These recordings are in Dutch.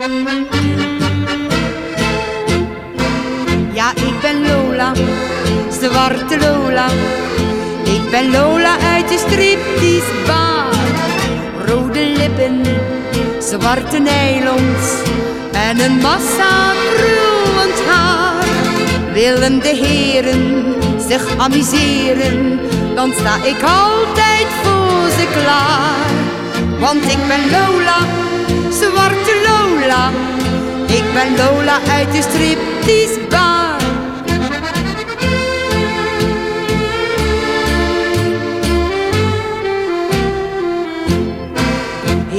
Ja, ik ben Lola, zwarte Lola. Ik ben Lola uit de striptease. Rode lippen, zwarte nylons en een massa krullend haar. Willen de heren zich amuseren, dan sta ik altijd voor ze klaar. Want ik ben Lola, zwarte Lola. Ik ben Lola uit de striptease.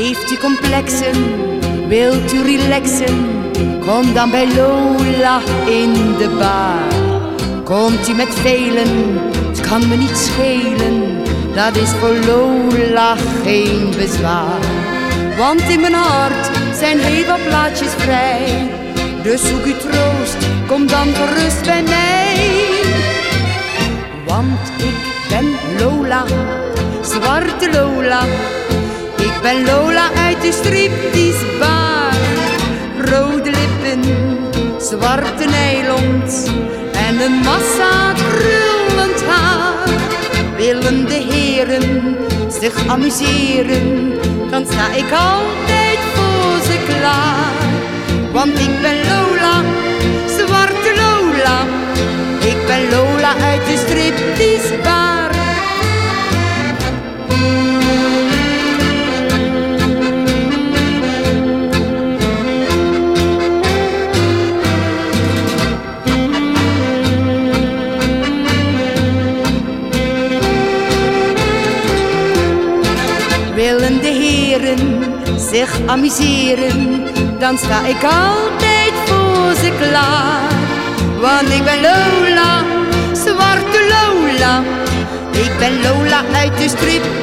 Heeft u complexen, wilt u relaxen? Kom dan bij Lola in de bar. Komt u met velen, het kan me niet schelen. Dat is voor Lola geen bezwaar. Want in mijn hart zijn heel wat plaatjes vrij. Dus zoek u troost, kom dan gerust bij mij. Want ik ben Lola, zwarte Lola. Ik ben Lola uit de bar. Rode lippen, zwarte nylons en een massa krullend haar. Willen de zich amuseren, dan sta ik altijd voor ze klaar. Want ik ben Lola, zwarte Lola. Ik ben Lola uit de striptease. Willen de heren zich amuseren, dan sta ik altijd voor ze klaar. Want ik ben Lola, zwarte Lola. Ik ben Lola uit de bar.